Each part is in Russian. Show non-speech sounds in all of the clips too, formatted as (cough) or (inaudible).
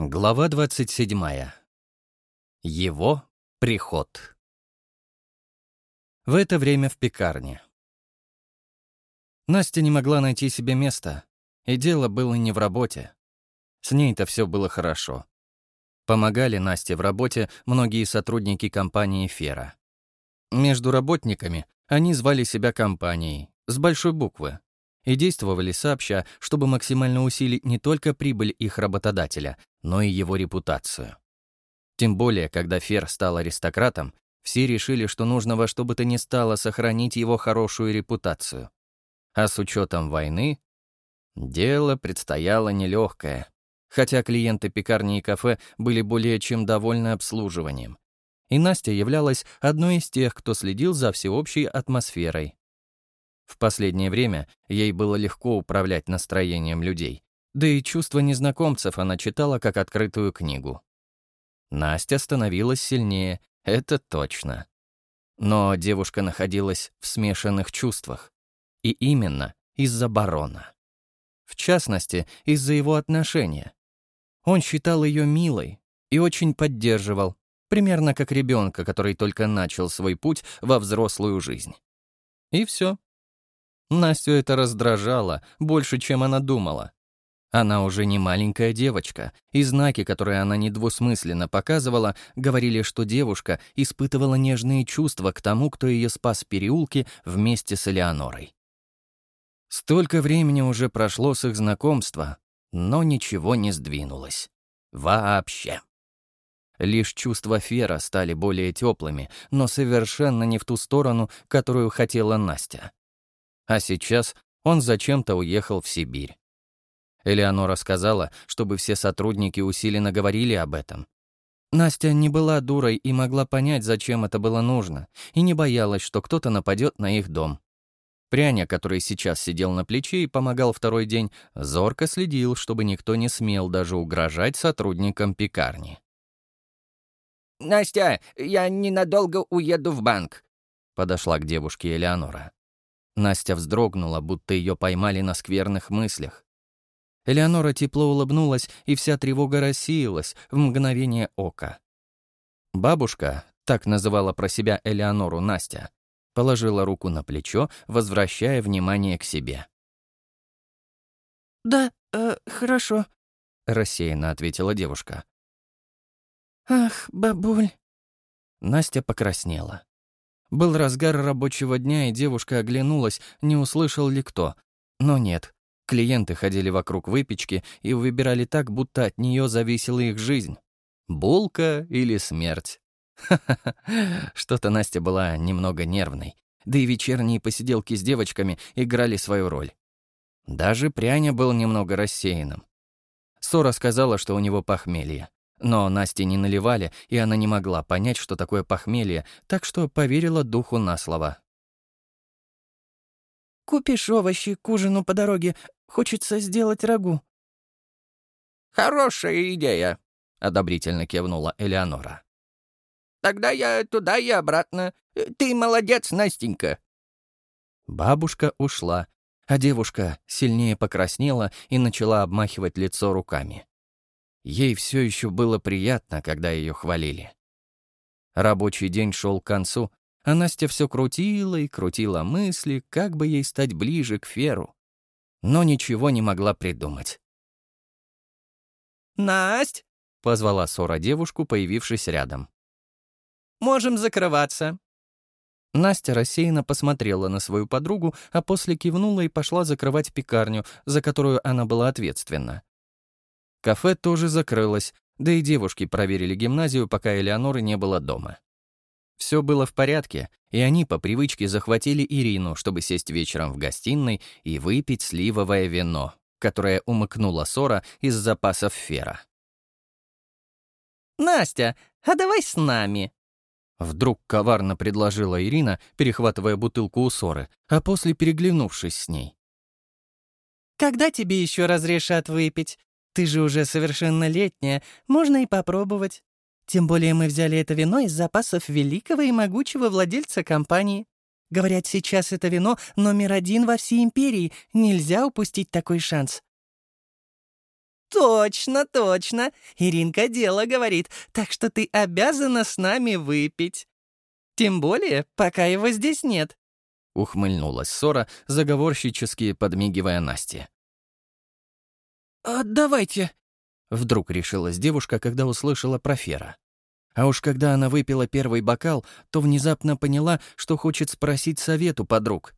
Глава 27. Его приход. В это время в пекарне. Настя не могла найти себе места, и дело было не в работе. С ней-то все было хорошо. Помогали Насте в работе многие сотрудники компании «Фера». Между работниками они звали себя компанией, с большой буквы, и действовали сообща, чтобы максимально усилить не только прибыль их работодателя, но и его репутацию. Тем более, когда Фер стал аристократом, все решили, что нужно во что бы то ни стало сохранить его хорошую репутацию. А с учетом войны, дело предстояло нелегкое, хотя клиенты пекарни и кафе были более чем довольны обслуживанием. И Настя являлась одной из тех, кто следил за всеобщей атмосферой, в последнее время ей было легко управлять настроением людей, да и чувства незнакомцев она читала как открытую книгу. Настя становилась сильнее, это точно. Но девушка находилась в смешанных чувствах. И именно из-за барона. В частности, из-за его отношения. Он считал ее милой и очень поддерживал, примерно как ребенка, который только начал свой путь во взрослую жизнь. И все. Настю это раздражало больше, чем она думала. Она уже не маленькая девочка, и знаки, которые она недвусмысленно показывала, говорили, что девушка испытывала нежные чувства к тому, кто ее спас в переулке вместе с Элеонорой. Столько времени уже прошло с их знакомства, но ничего не сдвинулось. Вообще. Лишь чувства Фера стали более теплыми, но совершенно не в ту сторону, которую хотела Настя. А сейчас он зачем-то уехал в Сибирь. Элеонора сказала, чтобы все сотрудники усиленно говорили об этом. Настя не была дурой и могла понять, зачем это было нужно, и не боялась, что кто-то нападет на их дом. Пряня, который сейчас сидел на плече и помогал второй день, зорко следил, чтобы никто не смел даже угрожать сотрудникам пекарни. «Настя, я ненадолго уеду в банк», — подошла к девушке Элеонора. Настя вздрогнула, будто ее поймали на скверных мыслях. Элеонора тепло улыбнулась, и вся тревога рассеялась в мгновение ока. Бабушка, так называла про себя Элеонору Настя, положила руку на плечо, возвращая внимание к себе. «Да, э, хорошо», — рассеянно ответила девушка. «Ах, бабуль». Настя покраснела. Был разгар рабочего дня, и девушка оглянулась, не услышал ли кто. Но нет. Клиенты ходили вокруг выпечки и выбирали так, будто от нее зависела их жизнь. Булка или смерть. (laughs) Что-то Настя была немного нервной. Да и вечерние посиделки с девочками играли свою роль. Даже Пряня был немного рассеянным. Сора сказала, что у него похмелье. Но Насте не наливали, и она не могла понять, что такое похмелье, так что поверила духу на слово. «Купишь овощи к ужину по дороге. Хочется сделать рагу». «Хорошая идея», — одобрительно кивнула Элеонора. «Тогда я туда и обратно. Ты молодец, Настенька». Бабушка ушла, а девушка сильнее покраснела и начала обмахивать лицо руками. Ей все еще было приятно, когда ее хвалили. Рабочий день шел к концу, а Настя все крутила и крутила мысли, как бы ей стать ближе к Феру. Но ничего не могла придумать. «Насть!» — позвала Сора девушку, появившись рядом. «Можем закрываться». Настя рассеянно посмотрела на свою подругу, а после кивнула и пошла закрывать пекарню, за которую она была ответственна. Кафе тоже закрылось, да и девушки проверили гимназию, пока Элеоноры не было дома. Все было в порядке, и они по привычке захватили Ирину, чтобы сесть вечером в гостиной и выпить сливовое вино, которое умыкнула Сора из запасов фера. «Настя, а давай с нами?» Вдруг коварно предложила Ирина, перехватывая бутылку у Соры, а после переглянувшись с ней. «Когда тебе еще разрешат выпить? Ты же уже совершеннолетняя, можно и попробовать. Тем более мы взяли это вино из запасов великого и могучего владельца компании. Говорят, сейчас это вино номер один во всей империи. Нельзя упустить такой шанс. «Точно, точно. Иринка дело говорит, так что ты обязана с нами выпить. Тем более, пока его здесь нет». Ухмыльнулась Сора, заговорщически подмигивая Насте. «А давайте», — вдруг решилась девушка, когда услышала про Фера. А уж когда она выпила первый бокал, то внезапно поняла, что хочет спросить совет у подруг.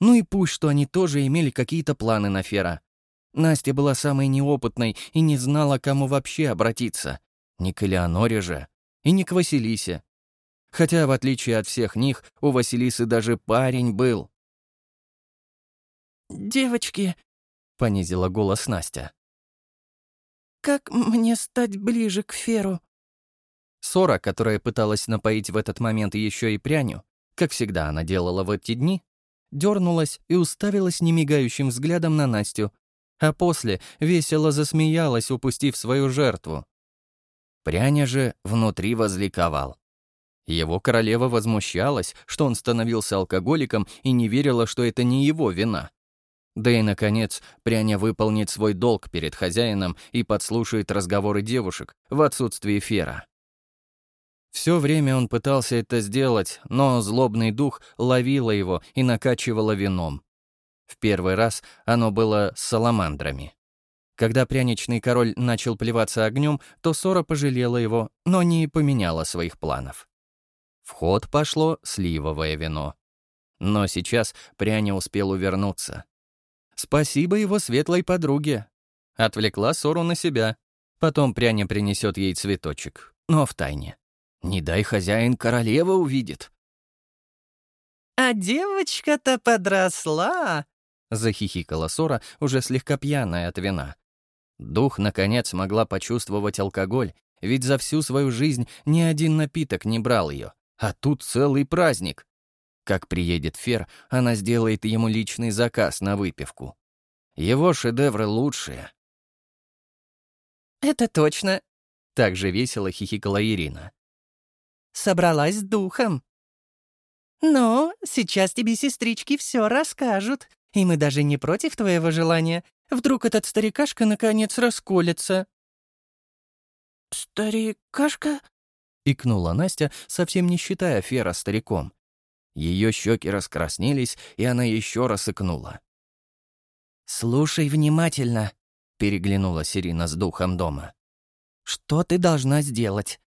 Ну и пусть, что они тоже имели какие-то планы на Фера. Настя была самой неопытной и не знала, к кому вообще обратиться. Не к Элеоноре же, и не к Василисе. Хотя, в отличие от всех них, у Василисы даже парень был. «Девочки», — понизила голос Настя. «Как мне стать ближе к Феру?» Сора, которая пыталась напоить в этот момент еще и пряню, как всегда она делала в эти дни, дернулась и уставилась немигающим взглядом на Настю, а после весело засмеялась, упустив свою жертву. Пряня же внутри возликовал. Его королева возмущалась, что он становился алкоголиком и не верила, что это не его вина. Да и, наконец, Пряня выполнит свой долг перед хозяином и подслушает разговоры девушек в отсутствии Фера. Все время он пытался это сделать, но злобный дух ловило его и накачивало вином. В первый раз оно было с саламандрами. Когда пряничный король начал плеваться огнем, то Сора пожалела его, но не поменяла своих планов. В ход пошло сливовое вино. Но сейчас пряня успел увернуться. Спасибо его светлой подруге. Отвлекла Сору на себя. Потом пряня принесет ей цветочек, но в тайне. Не дай хозяин королева увидит. «А девочка-то подросла!» — захихикала Сора, уже слегка пьяная от вина. Дух, наконец, могла почувствовать алкоголь, ведь за всю свою жизнь ни один напиток не брал ее. А тут целый праздник. Как приедет Фер, она сделает ему личный заказ на выпивку. Его шедевры лучшие. «Это точно», — так же весело хихикала Ирина собралась с духом. «Ну, сейчас тебе сестрички все расскажут, и мы даже не против твоего желания. Вдруг этот старикашка наконец расколется». «Старикашка?» — икнула Настя, совсем не считая Фера стариком. Ее щеки раскраснелись, и она еще раз икнула. «Слушай внимательно», — переглянулась Ирина с духом дома. «Что ты должна сделать?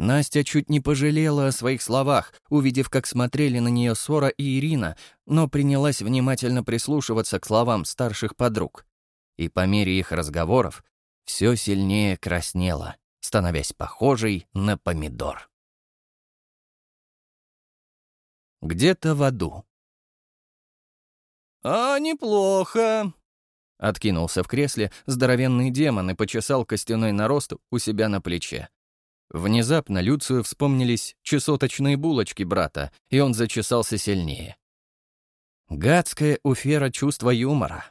Настя чуть не пожалела о своих словах, увидев, как смотрели на нее Сора и Ирина, но принялась внимательно прислушиваться к словам старших подруг. И по мере их разговоров все сильнее краснела, становясь похожей на помидор. Где-то в аду. «А, неплохо», — откинулся в кресле здоровенный демон и почесал костяной нарост у себя на плече. Внезапно Люцию вспомнились чесоточные булочки брата, и он зачесался сильнее. Гадское у Фера чувство юмора.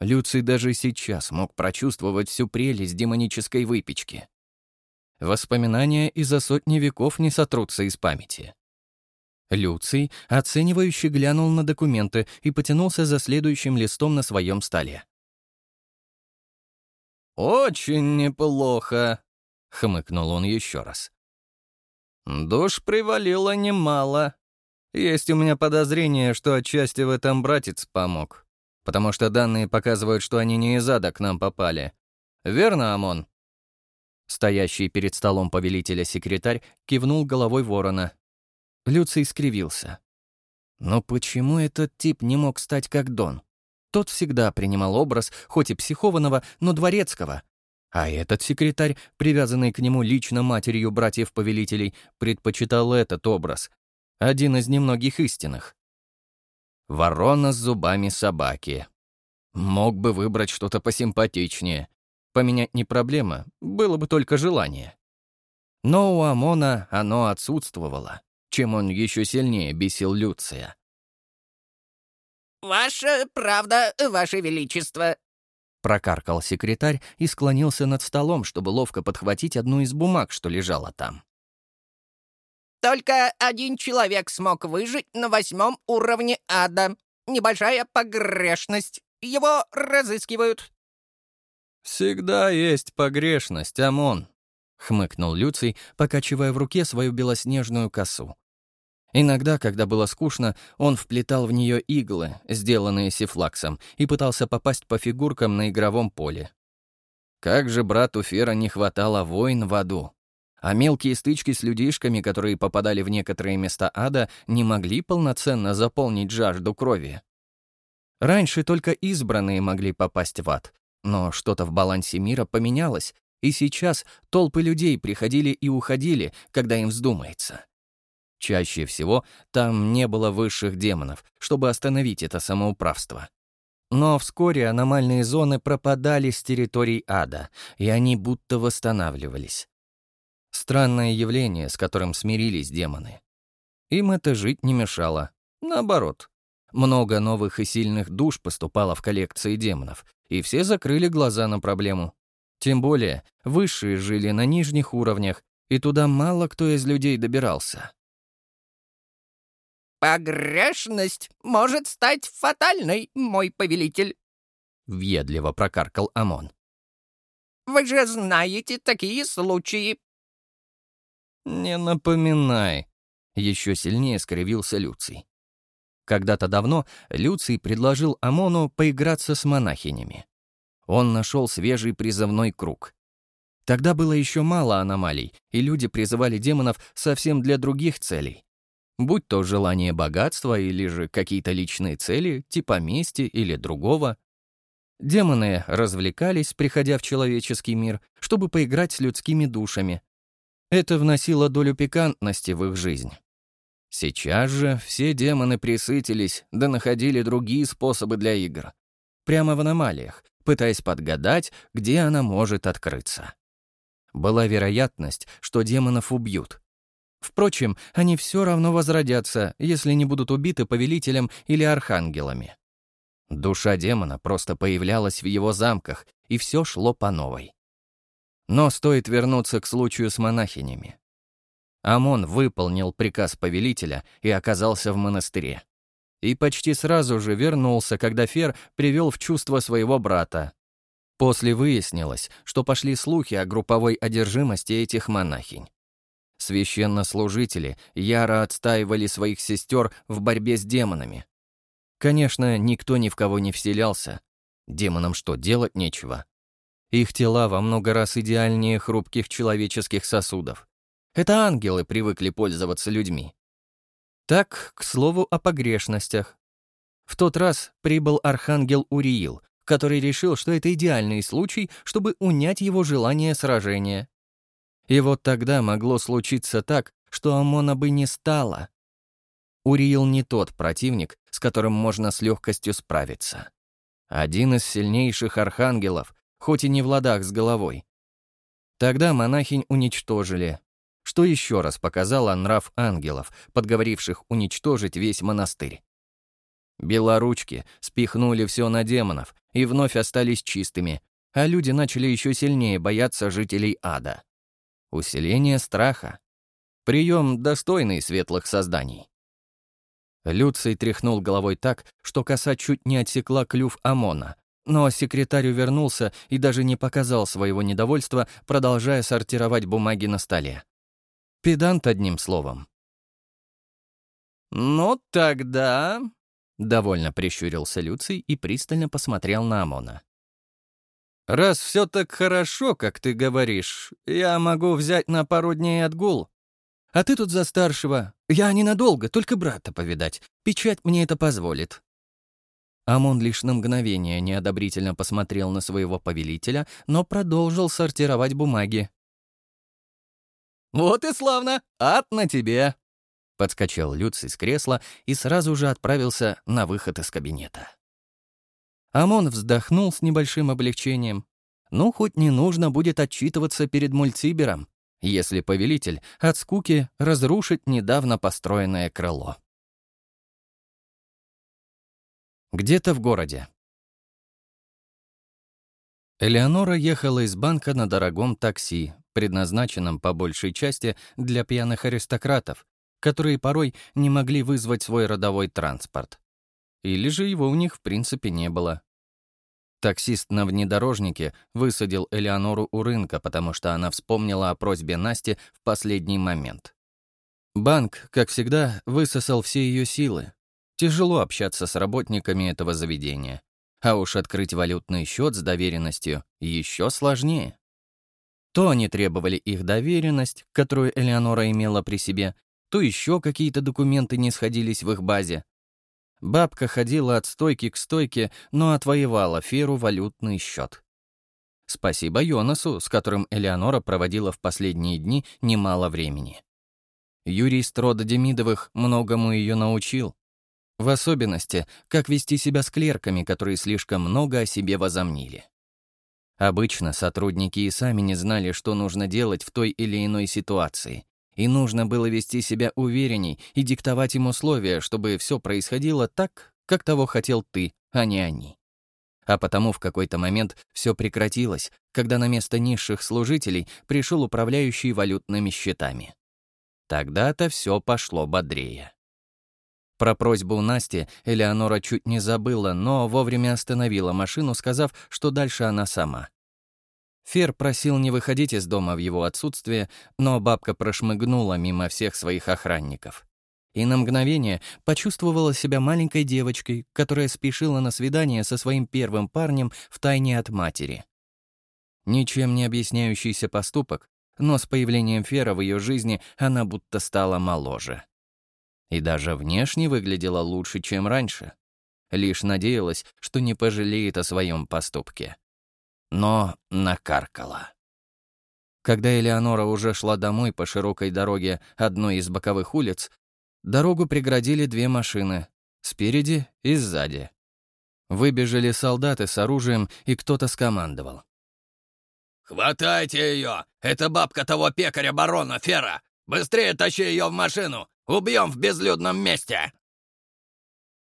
Люций даже сейчас мог прочувствовать всю прелесть демонической выпечки. Воспоминания из-за сотни веков не сотрутся из памяти. Люций, оценивающе глянул на документы и потянулся за следующим листом на своем столе. «Очень неплохо», — хмыкнул он еще раз. «Душ привалило немало. Есть у меня подозрение, что отчасти в этом братец помог, потому что данные показывают, что они не из ада к нам попали. Верно, Амон?» Стоящий перед столом повелителя секретарь кивнул головой ворона. Люций скривился. Но почему этот тип не мог стать как Дон? Тот всегда принимал образ, хоть и психованного, но дворецкого, а этот секретарь, привязанный к нему лично матерью братьев-повелителей, предпочитал этот образ. Один из немногих истинных. Ворона с зубами собаки. Мог бы выбрать что-то посимпатичнее. Поменять не проблема, было бы только желание. Но у Амона оно отсутствовало, чем он еще сильнее бесил Люция. «Ваша правда, Ваше Величество», Прокаркал секретарь и склонился над столом, чтобы ловко подхватить одну из бумаг, что лежала там. «Только один человек смог выжить на восьмом уровне ада. Небольшая погрешность. Его разыскивают». «Всегда есть погрешность, Амон», — хмыкнул Люций, покачивая в руке свою белоснежную косу. Иногда, когда было скучно, он вплетал в нее иглы, сделанные сифлаксом, и пытался попасть по фигуркам на игровом поле. Как же брату Фера не хватало войн в аду. А мелкие стычки с людишками, которые попадали в некоторые места ада, не могли полноценно заполнить жажду крови. Раньше только избранные могли попасть в ад, но что-то в балансе мира поменялось, и сейчас толпы людей приходили и уходили, когда им вздумается. Чаще всего там не было высших демонов, чтобы остановить это самоуправство. Но вскоре аномальные зоны пропадали с территорий ада, и они будто восстанавливались. Странное явление, с которым смирились демоны. Им это жить не мешало. Наоборот. Много новых и сильных душ поступало в коллекции демонов, и все закрыли глаза на проблему. Тем более, высшие жили на нижних уровнях, и туда мало кто из людей добирался. «Погрешность может стать фатальной, мой повелитель», — въедливо прокаркал Амон. «Вы же знаете такие случаи». «Не напоминай», — еще сильнее скривился Люций. Когда-то давно Люций предложил Амону поиграться с монахинями. Он нашел свежий призывной круг. Тогда было еще мало аномалий, и люди призывали демонов совсем для других целей. Будь то желание богатства или же какие-то личные цели, типа мести или другого. Демоны развлекались, приходя в человеческий мир, чтобы поиграть с людскими душами. Это вносило долю пикантности в их жизнь. Сейчас же все демоны присытились, да находили другие способы для игр. Прямо в аномалиях, пытаясь подгадать, где она может открыться. Была вероятность, что демонов убьют, Впрочем, они все равно возродятся, если не будут убиты повелителем или архангелами. Душа демона просто появлялась в его замках, и все шло по новой. Но стоит вернуться к случаю с монахинями. Амон выполнил приказ повелителя и оказался в монастыре. И почти сразу же вернулся, когда Фер привел в чувство своего брата. После выяснилось, что пошли слухи о групповой одержимости этих монахинь. Священнослужители яро отстаивали своих сестер в борьбе с демонами. Конечно, никто ни в кого не вселялся. Демонам что, делать нечего? Их тела во много раз идеальнее хрупких человеческих сосудов. Это ангелы привыкли пользоваться людьми. Так, к слову о погрешностях. В тот раз прибыл архангел Уриил, который решил, что это идеальный случай, чтобы унять его желание сражения. И вот тогда могло случиться так, что ОМОНа бы не стало. Уриил не тот противник, с которым можно с легкостью справиться. Один из сильнейших архангелов, хоть и не в ладах с головой. Тогда монахинь уничтожили, что еще раз показало нрав ангелов, подговоривших уничтожить весь монастырь. Белоручки спихнули все на демонов и вновь остались чистыми, а люди начали еще сильнее бояться жителей ада. Усиление страха. Прием, достойный светлых созданий. Люций тряхнул головой так, что коса чуть не отсекла клюв Амона, но секретарь вернулся и даже не показал своего недовольства, продолжая сортировать бумаги на столе. Педант одним словом. «Ну тогда...» — довольно прищурился Люций и пристально посмотрел на Амона. Раз все так хорошо, как ты говоришь, я могу взять на пару дней отгул. А ты тут за старшего. Я ненадолго, только брата повидать. Печать мне это позволит». Амон лишь на мгновение неодобрительно посмотрел на своего повелителя, но продолжил сортировать бумаги. «Вот и славно! Ад на тебе!» Подскочил Люций с кресла и сразу же отправился на выход из кабинета. Амон вздохнул с небольшим облегчением. Ну, хоть не нужно будет отчитываться перед мультибером, если повелитель от скуки разрушит недавно построенное крыло. Где-то в городе. Элеонора ехала из банка на дорогом такси, предназначенном по большей части для пьяных аристократов, которые порой не могли вызвать свой родовой транспорт. Или же его у них в принципе не было. Таксист на внедорожнике высадил Элеонору у рынка, потому что она вспомнила о просьбе Насти в последний момент. Банк, как всегда, высосал все ее силы. Тяжело общаться с работниками этого заведения. А уж открыть валютный счет с доверенностью еще сложнее. То они требовали их доверенность, которую Элеонора имела при себе, то еще какие-то документы не сходились в их базе. Бабка ходила от стойки к стойке, но отвоевала Феру валютный счет. Спасибо Йонасу, с которым Элеонора проводила в последние дни немало времени. Юрий Строда Демидовых многому ее научил. В особенности, как вести себя с клерками, которые слишком много о себе возомнили. Обычно сотрудники и сами не знали, что нужно делать в той или иной ситуации, и нужно было вести себя уверенней и диктовать им условия, чтобы все происходило так, как того хотел ты, а не они. А потому в какой-то момент все прекратилось, когда на место низших служителей пришел управляющий валютными счетами. Тогда-то все пошло бодрее. Про просьбу Насти Элеонора чуть не забыла, но вовремя остановила машину, сказав, что дальше она сама. Фер просил не выходить из дома в его отсутствие, но бабка прошмыгнула мимо всех своих охранников. И на мгновение почувствовала себя маленькой девочкой, которая спешила на свидание со своим первым парнем в тайне от матери. Ничем не объясняющийся поступок, но с появлением Фера в ее жизни она будто стала моложе. И даже внешне выглядела лучше, чем раньше. Лишь надеялась, что не пожалеет о своем поступке но накаркала. Когда Элеонора уже шла домой по широкой дороге одной из боковых улиц, дорогу преградили две машины — спереди и сзади. Выбежали солдаты с оружием, и кто-то скомандовал. «Хватайте ее! Это бабка того пекаря барона Фера! Быстрее тащи ее в машину! Убьем в безлюдном месте!»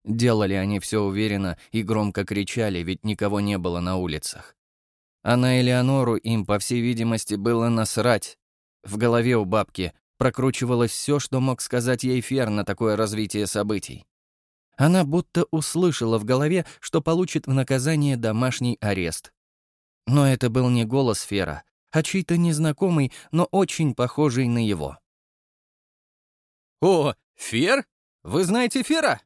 Делали они все уверенно и громко кричали, ведь никого не было на улицах. А на Элеонору им, по всей видимости, было насрать. В голове у бабки прокручивалось все, что мог сказать ей Фер на такое развитие событий. Она будто услышала в голове, что получит в наказание домашний арест. Но это был не голос Фера, а чей-то незнакомый, но очень похожий на его. «О, Фер? Вы знаете Фера?»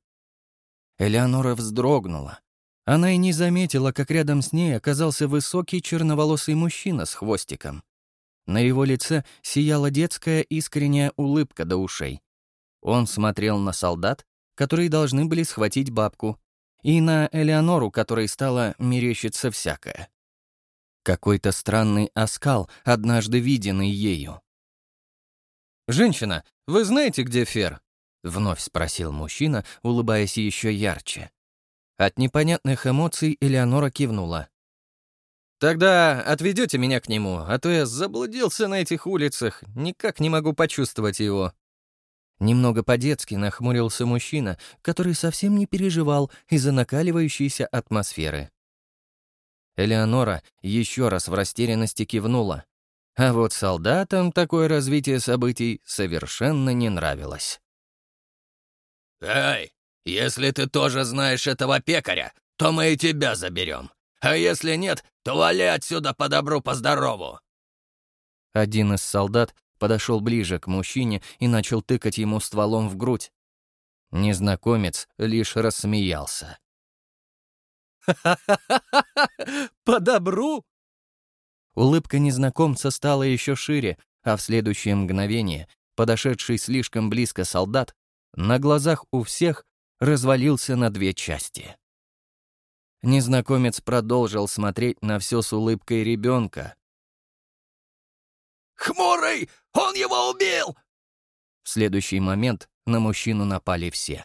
Элеонора вздрогнула. Она и не заметила, как рядом с ней оказался высокий черноволосый мужчина с хвостиком. На его лице сияла детская искренняя улыбка до ушей. Он смотрел на солдат, которые должны были схватить бабку, и на Элеонору, которой стало мерещиться всякое. Какой-то странный оскал, однажды виденный ею. «Женщина, вы знаете, где Фер?» — вновь спросил мужчина, улыбаясь еще ярче. От непонятных эмоций Элеонора кивнула. «Тогда отведете меня к нему, а то я заблудился на этих улицах, никак не могу почувствовать его». Немного по-детски нахмурился мужчина, который совсем не переживал из-за накаливающейся атмосферы. Элеонора еще раз в растерянности кивнула. А вот солдатам такое развитие событий совершенно не нравилось. «Эй, если ты тоже знаешь этого пекаря, то мы и тебя заберем. А если нет, то вали отсюда по добру, по здорову!» Один из солдат подошел ближе к мужчине и начал тыкать ему стволом в грудь. Незнакомец лишь рассмеялся. «Ха-ха-ха! По добру?» Улыбка незнакомца стала еще шире, а в следующее мгновение подошедший слишком близко солдат на глазах у всех развалился на две части. Незнакомец продолжил смотреть на все с улыбкой ребенка. «Хмурый! Он его убил!» В следующий момент на мужчину напали все.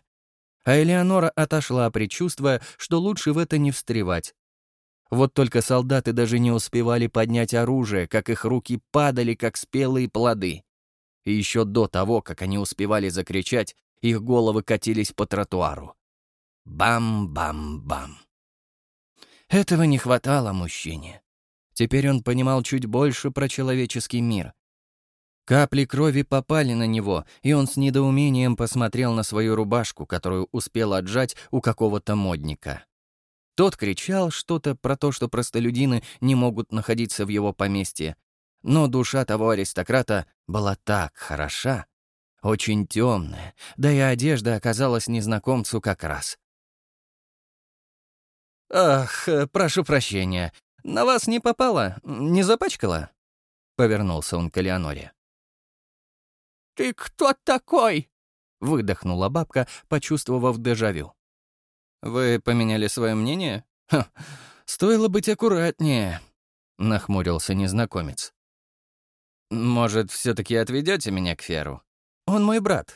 А Элеонора отошла, предчувствуя, что лучше в это не встревать. Вот только солдаты даже не успевали поднять оружие, как их руки падали, как спелые плоды. И еще до того, как они успевали закричать, их головы катились по тротуару. Бам-бам-бам. Этого не хватало мужчине. Теперь он понимал чуть больше про человеческий мир. Капли крови попали на него, и он с недоумением посмотрел на свою рубашку, которую успел отжать у какого-то модника. Тот кричал что-то про то, что простолюдины не могут находиться в его поместье. Но душа того аристократа была так хороша, очень темная, да и одежда оказалась незнакомцу как раз. «Ах, э, прошу прощения, на вас не попало, не запачкала?» Повернулся он к Элеоноре. «Ты кто такой?» — выдохнула бабка, почувствовав дежавю. «Вы поменяли свое мнение? Ха, стоило быть аккуратнее», — нахмурился незнакомец. «Может, все таки отведете меня к Феру? Он мой брат».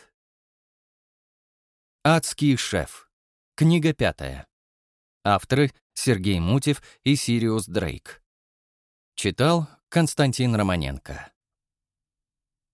«Адский шеф». Книга пятая. Авторы Сергей Мутев и Сириус Дрейк. Читал Константин Романенко.